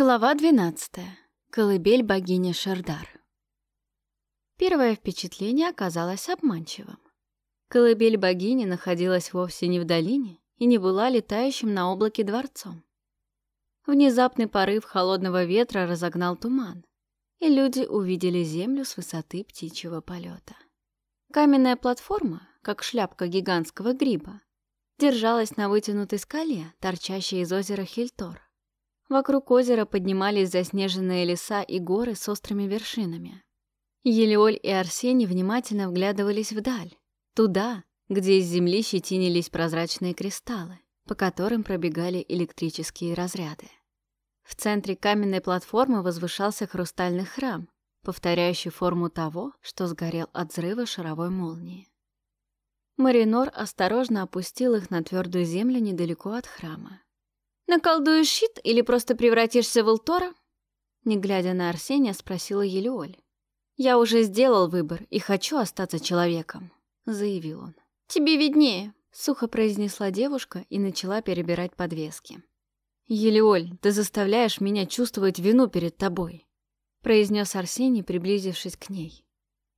Глава 12. Колыбель богини Шардар. Первое впечатление оказалось обманчивым. Колыбель богини находилась вовсе не в долине и не была летающим на облаке дворцом. Внезапный порыв холодного ветра разогнал туман, и люди увидели землю с высоты птичьего полета. Каменная платформа, как шляпка гигантского гриба, держалась на вытянутой скале, торчащей из озера Хильтор. Вокруг озера поднимались заснеженные леса и горы с острыми вершинами. Елеоль и Арсений внимательно вглядывались вдаль, туда, где из земли щетинились прозрачные кристаллы, по которым пробегали электрические разряды. В центре каменной платформы возвышался хрустальный храм, повторяющий форму того, что сгорел от взрыва шаровой молнии. Маринор осторожно опустил их на твердую землю недалеко от храма. «Наколдуешь щит или просто превратишься в Элтора?» Не глядя на Арсения, спросила Елеоль. «Я уже сделал выбор и хочу остаться человеком», — заявил он. «Тебе виднее», — сухо произнесла девушка и начала перебирать подвески. «Елеоль, ты заставляешь меня чувствовать вину перед тобой», — произнес Арсений, приблизившись к ней.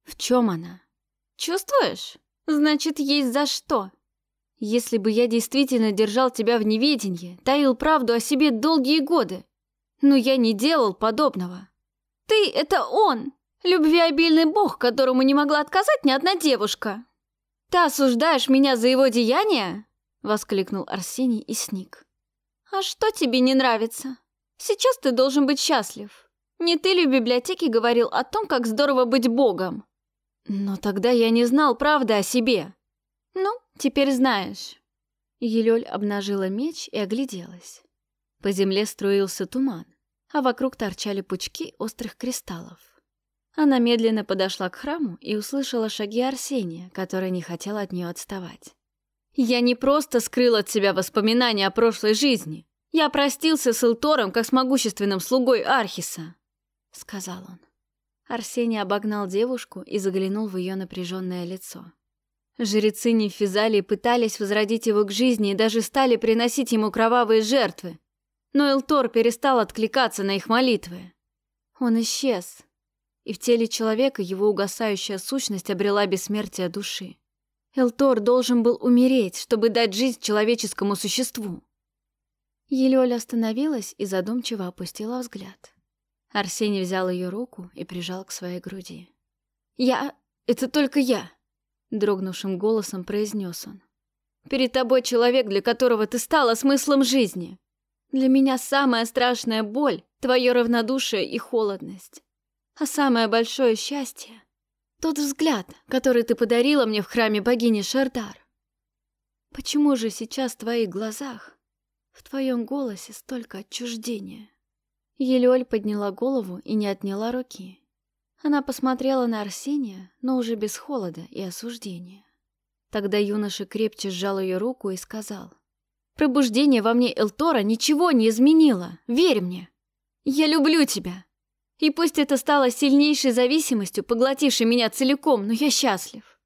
«В чем она?» «Чувствуешь? Значит, есть за что», если бы я действительно держал тебя в неведении, таил правду о себе долгие годы. Но я не делал подобного. Ты — это он, любвеобильный бог, которому не могла отказать ни одна девушка. Ты осуждаешь меня за его деяния? Воскликнул Арсений и сник. А что тебе не нравится? Сейчас ты должен быть счастлив. Не ты ли в библиотеке говорил о том, как здорово быть богом? Но тогда я не знал правды о себе. Ну, теперь знаешь. Елёль обнажила меч и огляделась. По земле струился туман, а вокруг торчали пучки острых кристаллов. Она медленно подошла к храму и услышала шаги Арсения, который не хотел от нее отставать. «Я не просто скрыл от себя воспоминания о прошлой жизни. Я простился с Илтором, как с могущественным слугой Архиса», — сказал он. Арсений обогнал девушку и заглянул в ее напряженное лицо. Жрецы Нефизалии пытались возродить его к жизни и даже стали приносить ему кровавые жертвы. Но Элтор перестал откликаться на их молитвы. Он исчез, и в теле человека его угасающая сущность обрела бессмертие души. Элтор должен был умереть, чтобы дать жизнь человеческому существу. Елёля остановилась и задумчиво опустила взгляд. Арсений взял ее руку и прижал к своей груди. «Я... это только я!» Дрогнувшим голосом произнес он. Перед тобой человек, для которого ты стала смыслом жизни. Для меня самая страшная боль — твое равнодушие и холодность. А самое большое счастье — тот взгляд, который ты подарила мне в храме богини Шардар. Почему же сейчас в твоих глазах, в твоем голосе столько отчуждения? Елёль подняла голову и не отняла руки. Она посмотрела на Арсения, но уже без холода и осуждения. Тогда юноша крепче сжал ее руку и сказал. «Пробуждение во мне Элтора ничего не изменило, верь мне. Я люблю тебя. И пусть это стало сильнейшей зависимостью, поглотившей меня целиком, но я счастлив.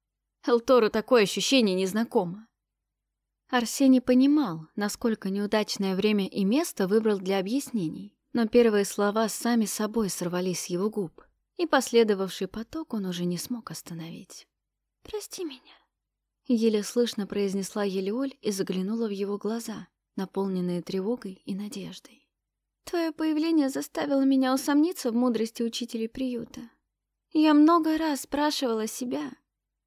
Элтору такое ощущение незнакомо». Арсений понимал, насколько неудачное время и место выбрал для объяснений, но первые слова сами собой сорвались с его губ и последовавший поток он уже не смог остановить. «Прости меня», — еле слышно произнесла Елеоль и заглянула в его глаза, наполненные тревогой и надеждой. «Твое появление заставило меня усомниться в мудрости учителей приюта. Я много раз спрашивала себя,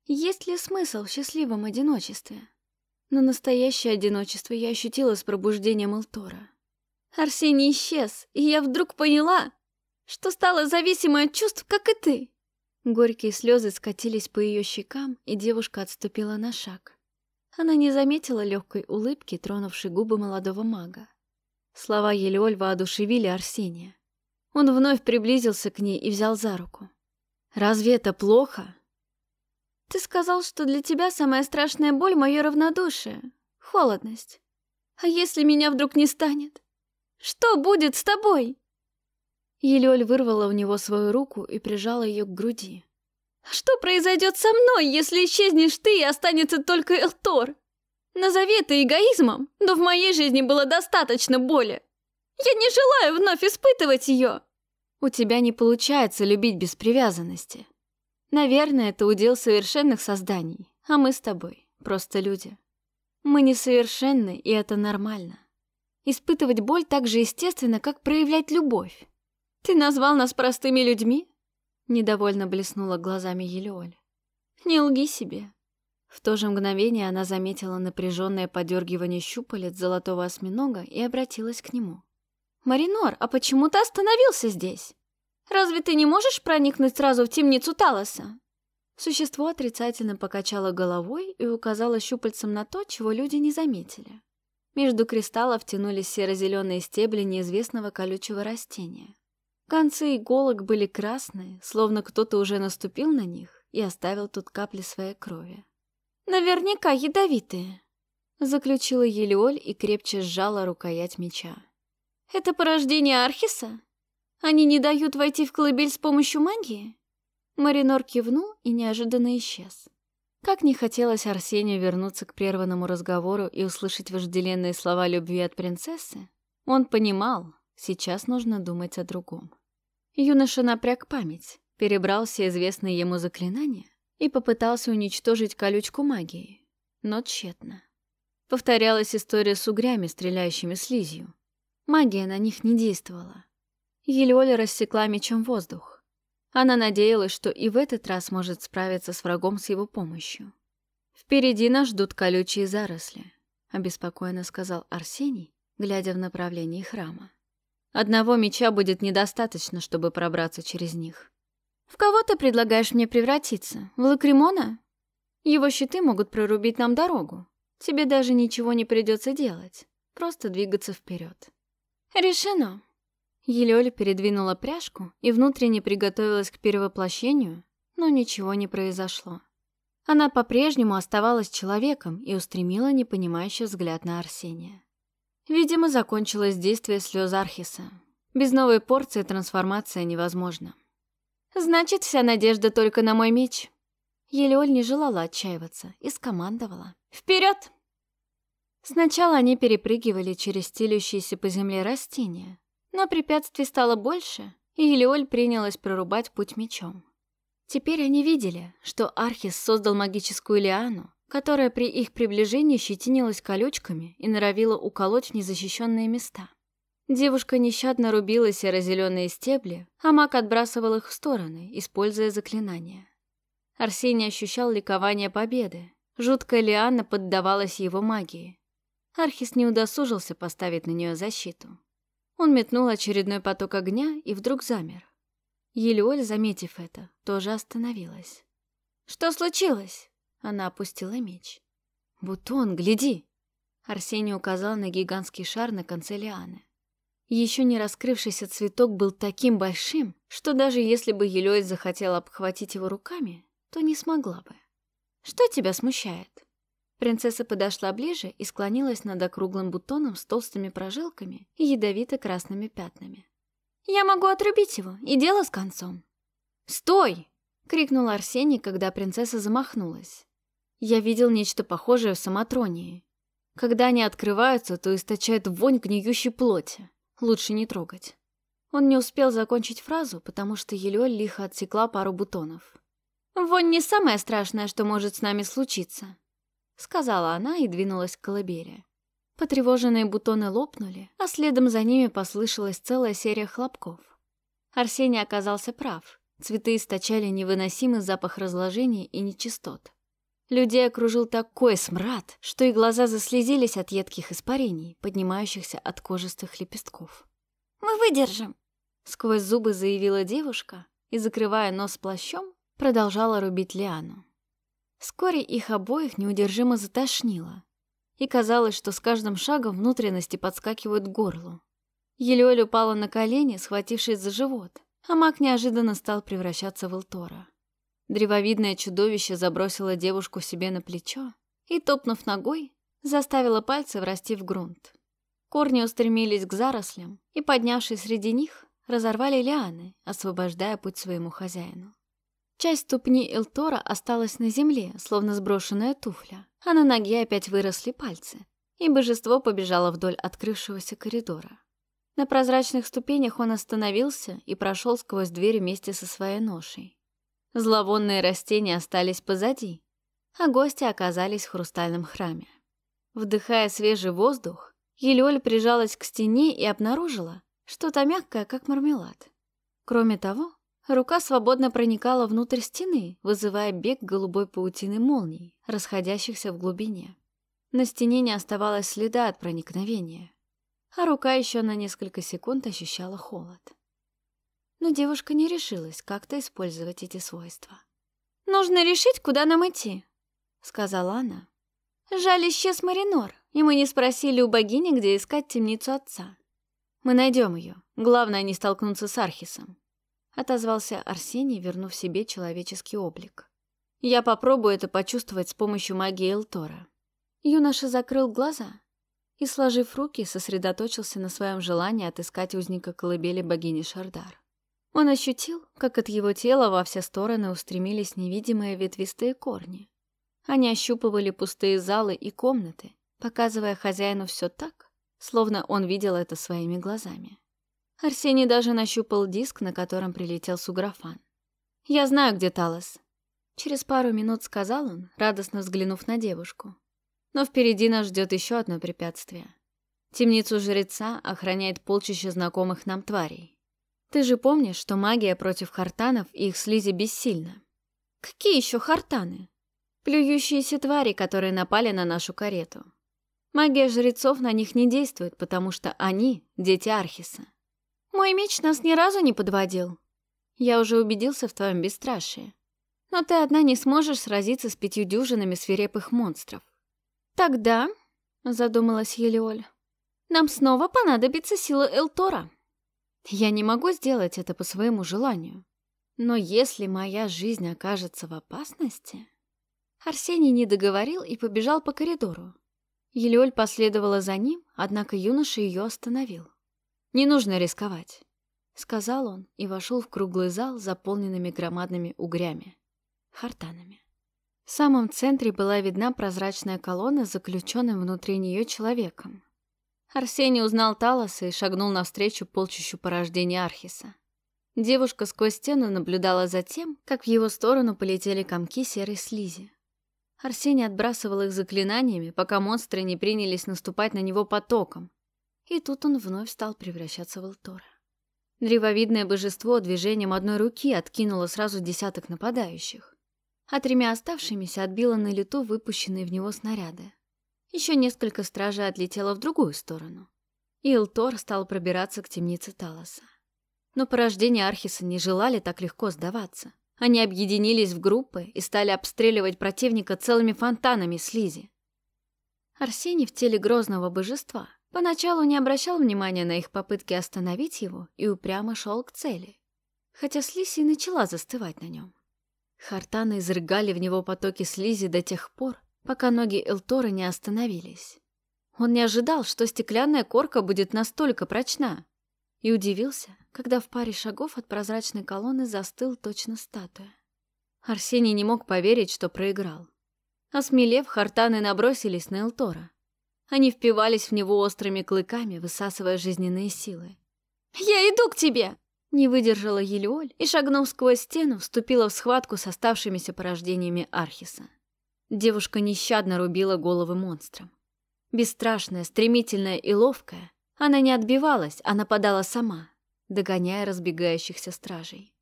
есть ли смысл в счастливом одиночестве. Но настоящее одиночество я ощутила с пробуждением Элтора. Арсений исчез, и я вдруг поняла, что стала зависимой от чувств, как и ты. Горькие слезы скатились по ее щекам, и девушка отступила на шаг. Она не заметила легкой улыбки, тронувшей губы молодого мага. Слова Елеоль воодушевили Арсения. Он вновь приблизился к ней и взял за руку. «Разве это плохо?» «Ты сказал, что для тебя самая страшная боль — мое равнодушие, холодность. А если меня вдруг не станет? Что будет с тобой?» Елёль вырвала у него свою руку и прижала ее к груди. «Что произойдет со мной, если исчезнешь ты и останется только Элтор? Назови это эгоизмом, но в моей жизни было достаточно боли. Я не желаю вновь испытывать ее!» «У тебя не получается любить без привязанности. Наверное, это удел совершенных созданий, а мы с тобой просто люди. Мы несовершенны, и это нормально. Испытывать боль так же естественно, как проявлять любовь. Ты назвал нас простыми людьми?» Недовольно блеснула глазами Елеоль. «Не лги себе». В то же мгновение она заметила напряженное подергивание щупалец золотого осьминога и обратилась к нему. «Маринор, а почему ты остановился здесь? Разве ты не можешь проникнуть сразу в темницу Талоса?» Существо отрицательно покачало головой и указало щупальцем на то, чего люди не заметили. Между кристаллов тянулись серо-зеленые стебли неизвестного колючего растения. Концы иголок были красные, словно кто-то уже наступил на них и оставил тут капли своей крови. «Наверняка ядовитые», — заключила Елиоль и крепче сжала рукоять меча. «Это порождение Архиса? Они не дают войти в колыбель с помощью магии?» Маринор кивнул и неожиданно исчез. Как не хотелось Арсению вернуться к прерванному разговору и услышать вожделенные слова любви от принцессы, он понимал, сейчас нужно думать о другом. Юноша напряг память, перебрал все известные ему заклинания и попытался уничтожить колючку магии, но тщетно. Повторялась история с угрями, стреляющими слизью. Магия на них не действовала. Елеоля рассекла мечом воздух. Она надеялась, что и в этот раз может справиться с врагом с его помощью. «Впереди нас ждут колючие заросли», — обеспокоенно сказал Арсений, глядя в направлении храма. Одного меча будет недостаточно, чтобы пробраться через них. В кого ты предлагаешь мне превратиться? В Лакримона? Его щиты могут прорубить нам дорогу. Тебе даже ничего не придется делать. Просто двигаться вперед. Решено. Елёля передвинула пряжку и внутренне приготовилась к перевоплощению, но ничего не произошло. Она по-прежнему оставалась человеком и устремила непонимающий взгляд на Арсения. Видимо, закончилось действие слез Архиса. Без новой порции трансформация невозможна. Значит, вся надежда только на мой меч. Елеоль не желала отчаиваться и скомандовала. «Вперед!» Сначала они перепрыгивали через стелющиеся по земле растения, но препятствий стало больше, и Елеоль принялась прорубать путь мечом. Теперь они видели, что Архис создал магическую лиану, которая при их приближении щетинилась колючками и норовила уколоть незащищенные места. Девушка нещадно рубила серо-зеленые стебли, а маг отбрасывал их в стороны, используя заклинания. Арсений ощущал ликование победы. Жуткая лиана поддавалась его магии. Архис не удосужился поставить на нее защиту. Он метнул очередной поток огня и вдруг замер. Елеоль, заметив это, тоже остановилась. «Что случилось?» Она опустила меч. «Бутон, гляди!» Арсений указал на гигантский шар на конце лианы. Еще не раскрывшийся цветок был таким большим, что даже если бы Елёй захотела обхватить его руками, то не смогла бы. «Что тебя смущает?» Принцесса подошла ближе и склонилась над округлым бутоном с толстыми прожилками и ядовито-красными пятнами. «Я могу отрубить его, и дело с концом». «Стой!» — крикнул Арсений, когда принцесса замахнулась. Я видел нечто похожее в самотронии. Когда они открываются, то источают вонь гниющей плоти. Лучше не трогать. Он не успел закончить фразу, потому что Елёль лихо отсекла пару бутонов. «Вонь не самое страшное, что может с нами случиться», — сказала она и двинулась к колыбели. Потревоженные бутоны лопнули, а следом за ними послышалась целая серия хлопков. Арсений оказался прав. Цветы источали невыносимый запах разложения и нечистот. Людей окружил такой смрад, что и глаза заслезились от едких испарений, поднимающихся от кожистых лепестков. «Мы выдержим!» — сквозь зубы заявила девушка и, закрывая нос плащом, продолжала рубить лиану. Вскоре их обоих неудержимо затошнило, и казалось, что с каждым шагом внутренности подскакивают к горлу. Елеоль упала на колени, схватившись за живот, а маг неожиданно стал превращаться в Элтора. Древовидное чудовище забросило девушку себе на плечо и, топнув ногой, заставило пальцы врасти в грунт. Корни устремились к зарослям и, поднявшись среди них, разорвали лианы, освобождая путь своему хозяину. Часть ступни Элтора осталась на земле, словно сброшенная туфля, а на ноге опять выросли пальцы, и божество побежало вдоль открывшегося коридора. На прозрачных ступенях он остановился и прошел сквозь дверь вместе со своей ношей. Зловонные растения остались позади, а гости оказались в хрустальном храме. Вдыхая свежий воздух, Елёль прижалась к стене и обнаружила что-то мягкое, как мармелад. Кроме того, рука свободно проникала внутрь стены, вызывая бег голубой паутины молний, расходящихся в глубине. На стене не оставалось следа от проникновения, а рука еще на несколько секунд ощущала холод. Но девушка не решилась как-то использовать эти свойства. «Нужно решить, куда нам идти», — сказала она. «Жаль, исчез Маринор, и мы не спросили у богини, где искать темницу отца. Мы найдем ее. Главное, не столкнуться с Архисом», — отозвался Арсений, вернув себе человеческий облик. «Я попробую это почувствовать с помощью магии Элтора». Юноша закрыл глаза и, сложив руки, сосредоточился на своем желании отыскать узника колыбели богини Шардар. Он ощутил, как от его тела во все стороны устремились невидимые ветвистые корни. Они ощупывали пустые залы и комнаты, показывая хозяину все так, словно он видел это своими глазами. Арсений даже нащупал диск, на котором прилетел суграфан. «Я знаю, где Талос», — через пару минут сказал он, радостно взглянув на девушку. «Но впереди нас ждет еще одно препятствие. Темницу жреца охраняет полчища знакомых нам тварей. Ты же помнишь, что магия против хартанов и их слизи бессильна. Какие еще хартаны? Плюющиеся твари, которые напали на нашу карету. Магия жрецов на них не действует, потому что они — дети Архиса. Мой меч нас ни разу не подводил. Я уже убедился в твоем бесстрашии. Но ты одна не сможешь сразиться с пятью дюжинами свирепых монстров. Тогда, — задумалась Елеоль, — нам снова понадобится сила Элтора. Я не могу сделать это по своему желанию. Но если моя жизнь окажется в опасности... Арсений не договорил и побежал по коридору. Елеоль последовала за ним, однако юноша ее остановил. «Не нужно рисковать», — сказал он и вошел в круглый зал, заполненными громадными угрями, хартанами. В самом центре была видна прозрачная колонна с заключенным внутри нее человеком. Арсений узнал Талоса и шагнул навстречу полчищу порождения Архиса. Девушка сквозь стену наблюдала за тем, как в его сторону полетели комки серой слизи. Арсений отбрасывал их заклинаниями, пока монстры не принялись наступать на него потоком. И тут он вновь стал превращаться в Элтора. Древовидное божество движением одной руки откинуло сразу десяток нападающих, а тремя оставшимися отбило на лету выпущенные в него снаряды. Еще несколько стражей отлетело в другую сторону. И Элтор стал пробираться к темнице Талоса. Но порождения Архиса не желали так легко сдаваться. Они объединились в группы и стали обстреливать противника целыми фонтанами слизи. Арсений в теле грозного божества поначалу не обращал внимания на их попытки остановить его и упрямо шел к цели. Хотя слизь и начала застывать на нем. Хартаны изрыгали в него потоки слизи до тех пор, пока ноги Элтора не остановились. Он не ожидал, что стеклянная корка будет настолько прочна, и удивился, когда в паре шагов от прозрачной колонны застыл точно статуя. Арсений не мог поверить, что проиграл. Осмелев, хартаны набросились на Элтора. Они впивались в него острыми клыками, высасывая жизненные силы. «Я иду к тебе!» Не выдержала Елеоль и, шагнув сквозь стену, вступила в схватку с оставшимися порождениями Архиса. Девушка нещадно рубила головы монстрам. Бесстрашная, стремительная и ловкая, она не отбивалась, а нападала сама, догоняя разбегающихся стражей.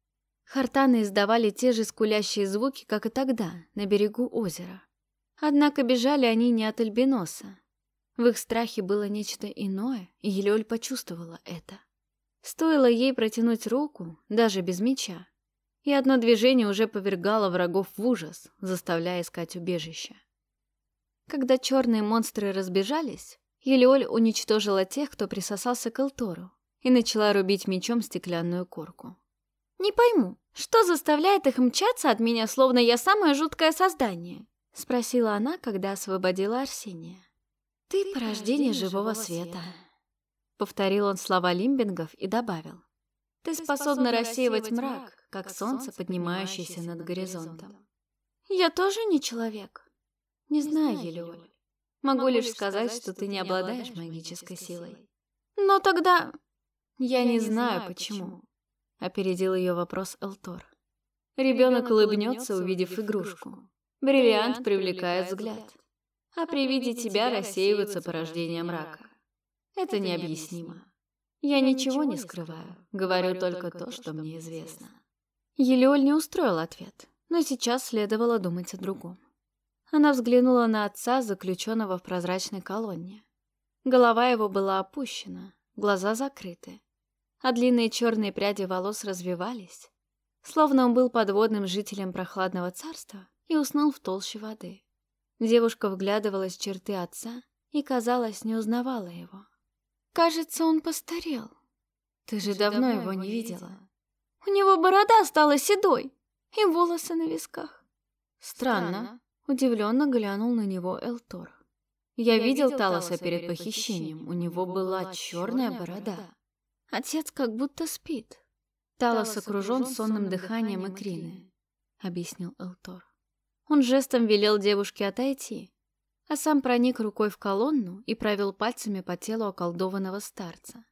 Хартаны издавали те же скулящие звуки, как и тогда, на берегу озера. Однако бежали они не от Альбиноса. В их страхе было нечто иное, и Елёль почувствовала это. Стоило ей протянуть руку, даже без меча, и одно движение уже повергало врагов в ужас, заставляя искать убежище. Когда черные монстры разбежались, Елеоль уничтожила тех, кто присосался к Элтору, и начала рубить мечом стеклянную корку. «Не пойму, что заставляет их мчаться от меня, словно я самое жуткое создание?» — спросила она, когда освободила Арсения. «Ты, Ты порождение живого света», повторил он слова лимбингов и добавил. «Ты способна рассеивать мрак, как солнце, поднимающееся над горизонтом. Я тоже не человек. Не знаю, Елеоль. Могу лишь сказать, что ты не обладаешь магической силой. Но тогда... Я не знаю, почему. Опередил ее вопрос Элтор. Ребенок улыбнется, увидев игрушку. Бриллиант привлекает взгляд. А при виде тебя рассеивается порождение мрака. Это необъяснимо. Я ничего не скрываю, говорю только то, что мне известно. Елеоль не устроил ответ, но сейчас следовало думать о другом. Она взглянула на отца, заключенного в прозрачной колонне. Голова его была опущена, глаза закрыты, а длинные черные пряди волос развивались, словно он был подводным жителем прохладного царства и уснул в толще воды. Девушка вглядывалась в черты отца и, казалось, не узнавала его. «Кажется, он постарел. Ты же давно его не видела. У него борода стала седой и волосы на висках. Странно. Удивленно глянул на него Элтор. Я, видел Талоса перед похищением. У него была черная борода. Отец как будто спит. Талос окружен сонным дыханием Экрины, объяснил Элтор. Он жестом велел девушке отойти, а сам проник рукой в колонну и провел пальцами по телу околдованного старца.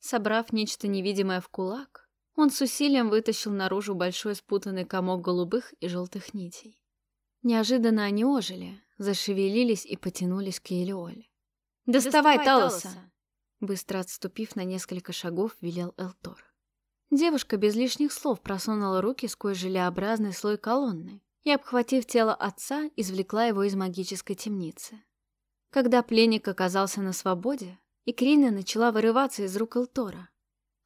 Собрав нечто невидимое в кулак, он с усилием вытащил наружу большой спутанный комок голубых и желтых нитей. Неожиданно они ожили, зашевелились и потянулись к Елеоле. «Доставай, Доставай Талоса!» Быстро отступив на несколько шагов, велел Элтор. Девушка без лишних слов просунула руки сквозь желеобразный слой колонны и, обхватив тело отца, извлекла его из магической темницы. Когда пленник оказался на свободе, Икрина начала вырываться из рук Элтора,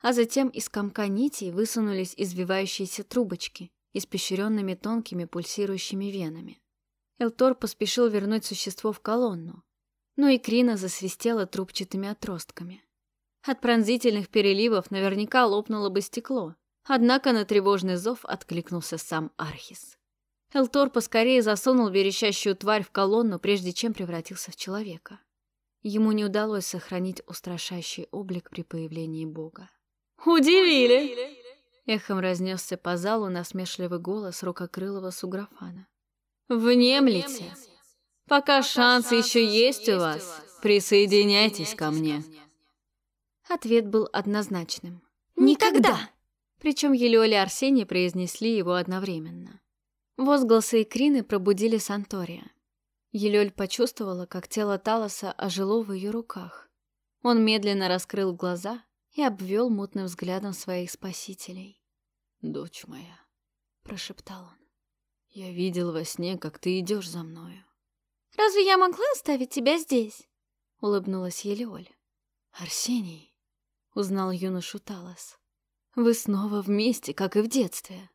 а затем из комка нитей высунулись извивающиеся трубочки, испещренными тонкими пульсирующими венами. Элтор поспешил вернуть существо в колонну, но Икрина засвистела трубчатыми отростками. От пронзительных переливов наверняка лопнуло бы стекло, однако на тревожный зов откликнулся сам Архис. Элтор поскорее засунул верещащую тварь в колонну, прежде чем превратился в человека. Ему не удалось сохранить устрашающий облик при появлении бога. «Удивили!» Эхом разнесся по залу насмешливый голос рукокрылого суграфана. «Внемлите! Пока шанс еще есть у вас, присоединяйтесь ко мне!» Ответ был однозначным. «Никогда!» Причем Елеоли и Арсений произнесли его одновременно. Возгласы Икрины пробудили Сантория. Елёль почувствовала, как тело Талоса ожило в ее руках. Он медленно раскрыл глаза и обвел мутным взглядом своих спасителей. «Дочь моя», — прошептал он, — «я видел во сне, как ты идешь за мною». «Разве я могла оставить тебя здесь?» — улыбнулась Елеоль. «Арсений», — узнал юношу Талос, — «вы снова вместе, как и в детстве».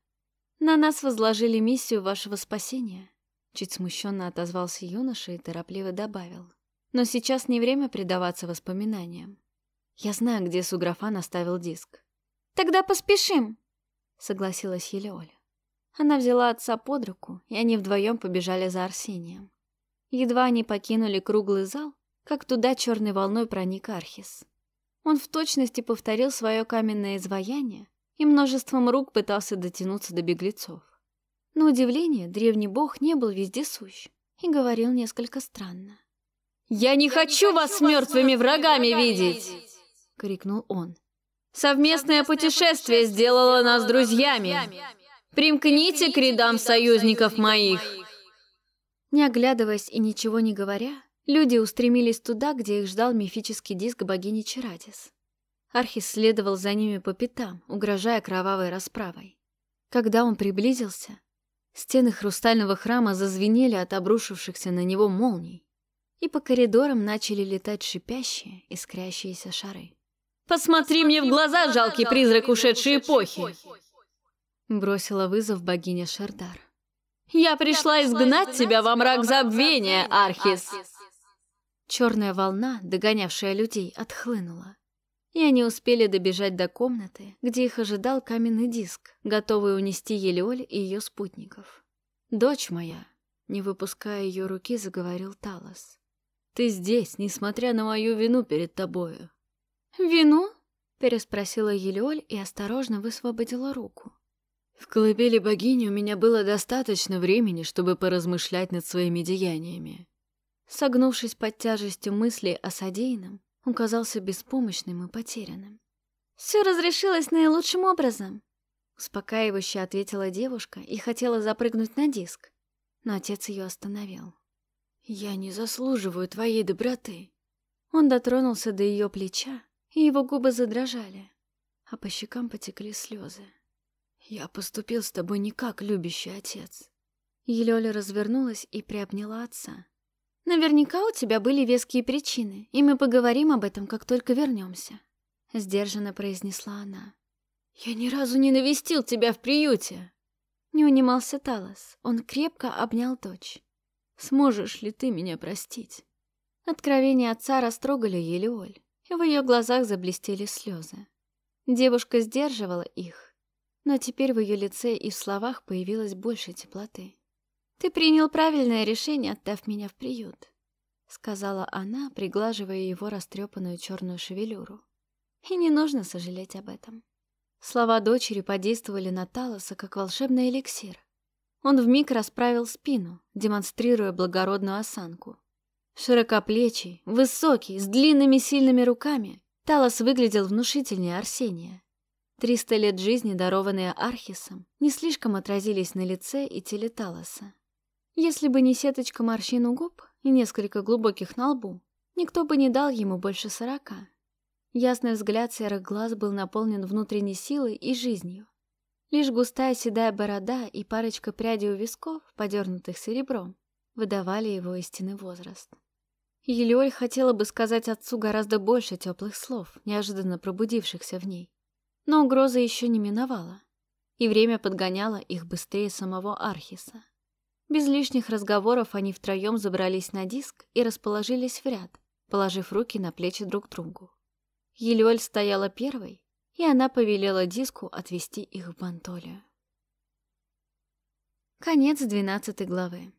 «На нас возложили миссию вашего спасения», — чуть смущенно отозвался юноша и торопливо добавил. «Но сейчас не время предаваться воспоминаниям. Я знаю, где Суграфан оставил диск». «Тогда поспешим», — согласилась Елеоля. Она взяла отца под руку, и они вдвоем побежали за Арсением. Едва они покинули круглый зал, как туда черной волной проник Архис. Он в точности повторил свое каменное изваяние, и множеством рук пытался дотянуться до беглецов. На удивление, древний бог не был вездесущ и говорил несколько странно. «Я не хочу вас с мертвыми врагами видеть!» — крикнул он. «Совместное путешествие сделало нас друзьями! Примкните к рядам союзников моих!» Не оглядываясь и ничего не говоря, люди устремились туда, где их ждал мифический диск богини Чарадис. Архис следовал за ними по пятам, угрожая кровавой расправой. Когда он приблизился, стены хрустального храма зазвенели от обрушившихся на него молний, и по коридорам начали летать шипящие, искрящиеся шары. «Посмотри мне в глаза, жалкий призрак ушедшей эпохи!» Бросила вызов богиня Шардар. «Я пришла изгнать тебя во мрак забвения, Архис!» Черная волна, догонявшая людей, отхлынула и они успели добежать до комнаты, где их ожидал каменный диск, готовый унести Елеоль и ее спутников. «Дочь моя», — не выпуская ее руки, заговорил Талос. «Ты здесь, несмотря на мою вину перед тобою». «Вину?» — переспросила Елеоль и осторожно высвободила руку. «В колыбели богини у меня было достаточно времени, чтобы поразмышлять над своими деяниями». Согнувшись под тяжестью мыслей о содеянном, он казался беспомощным и потерянным. Все разрешилось наилучшим образом. Успокаивающе ответила девушка и хотела запрыгнуть на диск, но отец ее остановил. «Я не заслуживаю твоей доброты». Он дотронулся до ее плеча, и его губы задрожали, а по щекам потекли слезы. «Я поступил с тобой не как любящий отец». Елёля развернулась и приобняла отца. «Наверняка у тебя были веские причины, и мы поговорим об этом, как только вернемся», — сдержанно произнесла она. «Я ни разу не навестил тебя в приюте!» Не унимался Талос. Он крепко обнял дочь. «Сможешь ли ты меня простить?» Откровения отца растрогали Елеоль, и в ее глазах заблестели слезы. Девушка сдерживала их, но теперь в ее лице и в словах появилось больше теплоты. «Ты принял правильное решение, отдав меня в приют», — сказала она, приглаживая его растрепанную черную шевелюру. «И не нужно сожалеть об этом». Слова дочери подействовали на Талоса, как волшебный эликсир. Он вмиг расправил спину, демонстрируя благородную осанку. Широкоплечий, высокий, с длинными сильными руками, Талос выглядел внушительнее Арсения. Триста лет жизни, дарованные Архисом, не слишком отразились на лице и теле Талоса. Если бы не сеточка морщин у губ и несколько глубоких на лбу, никто бы не дал ему больше сорока. Ясный взгляд серых глаз был наполнен внутренней силой и жизнью. Лишь густая седая борода и парочка прядей у висков, подернутых серебром, выдавали его истинный возраст. Елеоль хотела бы сказать отцу гораздо больше теплых слов, неожиданно пробудившихся в ней. Но угроза еще не миновала, и время подгоняло их быстрее самого Архиса. Без лишних разговоров они втроем забрались на диск и расположились в ряд, положив руки на плечи друг другу. Елёль стояла первой, и она повелела диску отвести их в Бантолию. Конец двенадцатой главы.